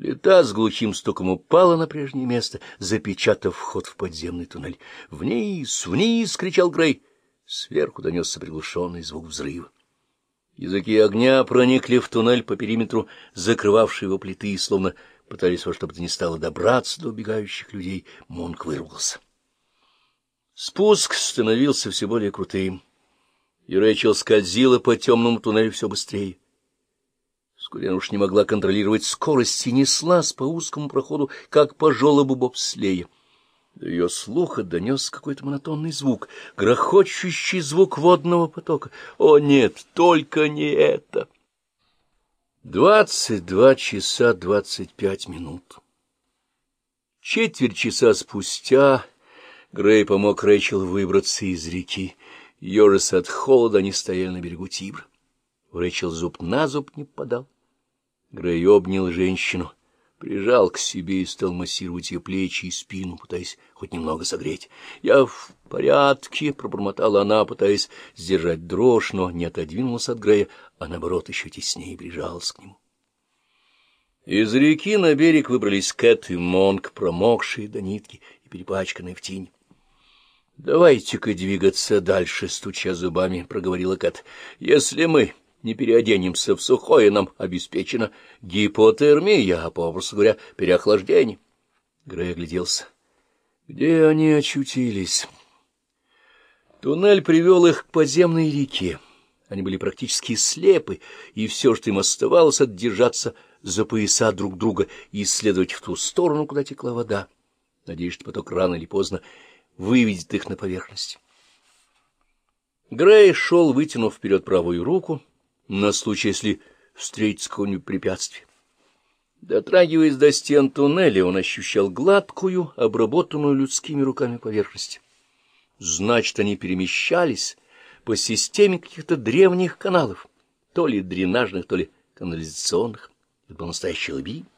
Плита с глухим стуком упала на прежнее место, запечатав вход в подземный туннель. «Вниз! Вниз!» — кричал Грей. Сверху донесся приглушенный звук взрыва. Языки огня проникли в туннель по периметру, закрывавшей его плиты, и словно пытались во что бы то ни стало добраться до убегающих людей. Монк вырвался. Спуск становился все более крутым, и Рэйчел скользила по темному туннелю все быстрее. Вскоре она уж не могла контролировать скорость и неслась по узкому проходу, как по желобу бобслея. До ее слуха донес какой-то монотонный звук, грохочущий звук водного потока. О, нет, только не это! Двадцать два часа двадцать пять минут. Четверть часа спустя Грей помог Рэйчел выбраться из реки. Ежес от холода они стояли на берегу Тибра. Рэйчел зуб на зуб не подал. Грей обнял женщину, прижал к себе и стал массировать ее плечи и спину, пытаясь хоть немного согреть. — Я в порядке, — пробормотала она, пытаясь сдержать дрожь, но не отодвинулась от Грея, а наоборот еще теснее прижалась к нему. Из реки на берег выбрались Кэт и Монк, промокшие до нитки и перепачканные в тень. — Давайте-ка двигаться дальше, — стуча зубами, — проговорила Кэт. — Если мы не переоденемся в сухое, нам обеспечена гипотермия, а, попросту говоря, переохлаждение. Грей огляделся. Где они очутились? Туннель привел их к подземной реке. Они были практически слепы, и все, что им оставалось, отдержаться за пояса друг друга и исследовать в ту сторону, куда текла вода. Надеюсь, что поток рано или поздно выведет их на поверхность. Грей шел, вытянув вперед правую руку, на случай, если встретится какое-нибудь препятствие. Дотрагиваясь до стен туннеля, он ощущал гладкую, обработанную людскими руками поверхность. Значит, они перемещались по системе каких-то древних каналов, то ли дренажных, то ли канализационных. Это был настоящий лабиринт.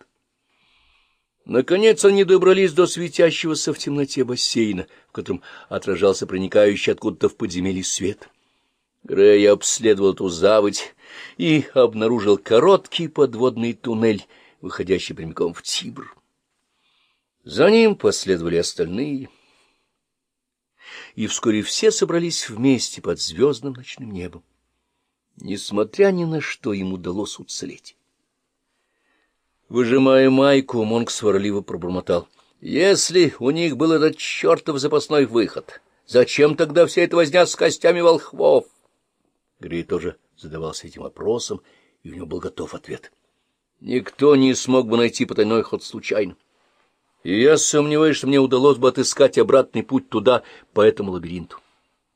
Наконец они добрались до светящегося в темноте бассейна, в котором отражался проникающий откуда-то в подземелье свет. Грей обследовал эту заводь и обнаружил короткий подводный туннель, выходящий прямиком в Тибр. За ним последовали остальные, и вскоре все собрались вместе под звездным ночным небом. Несмотря ни на что, им удалось уцелеть. Выжимая майку, Монк сварливо пробормотал. «Если у них был этот чертов запасной выход, зачем тогда вся эта возня с костями волхвов?» Грей тоже задавался этим вопросом, и у него был готов ответ. Никто не смог бы найти потайной ход случайно. И я сомневаюсь, что мне удалось бы отыскать обратный путь туда, по этому лабиринту.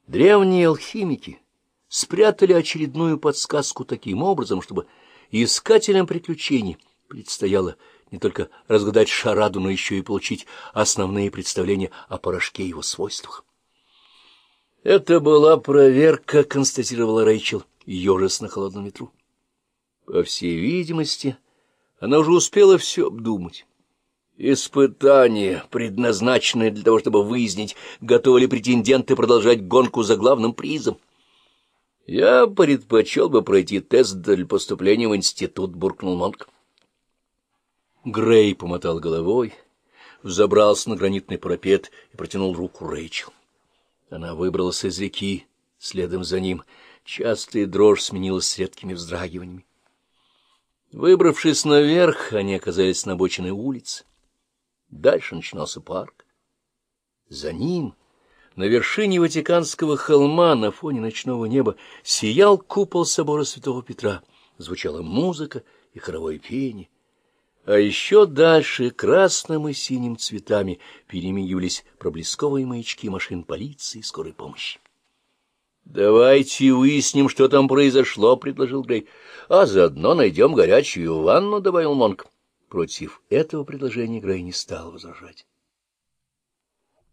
Древние алхимики спрятали очередную подсказку таким образом, чтобы искателям приключений предстояло не только разгадать шараду, но еще и получить основные представления о порошке и его свойствах. Это была проверка, констатировала Рэйчел, ежес на холодном ветру. По всей видимости, она уже успела все обдумать. Испытание, предназначенное для того, чтобы выяснить, готовы ли претенденты продолжать гонку за главным призом. Я предпочел бы пройти тест для поступления в институт, — буркнул Монк. Грей помотал головой, взобрался на гранитный парапет и протянул руку Рэйчел. Она выбралась из реки, следом за ним. Частая дрожь сменилась с редкими вздрагиваниями. Выбравшись наверх, они оказались на обочине улицы. Дальше начинался парк. За ним, на вершине Ватиканского холма, на фоне ночного неба, сиял купол собора Святого Петра. Звучала музыка и хоровое пение. А еще дальше красным и синим цветами перемигивались проблесковые маячки машин полиции и скорой помощи. «Давайте выясним, что там произошло», — предложил Грей. «А заодно найдем горячую ванну», — добавил Монк. Против этого предложения Грей не стал возражать.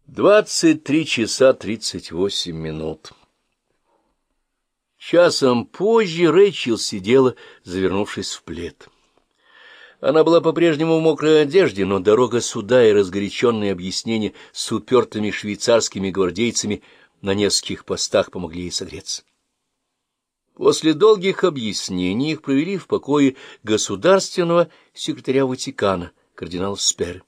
Двадцать три часа тридцать восемь минут. Часом позже Рэйчел сидела, завернувшись в плед. Она была по-прежнему в мокрой одежде, но дорога суда и разгоряченные объяснения с упертыми швейцарскими гвардейцами на нескольких постах помогли ей согреться. После долгих объяснений их провели в покое государственного секретаря Ватикана, кардинала Сперы.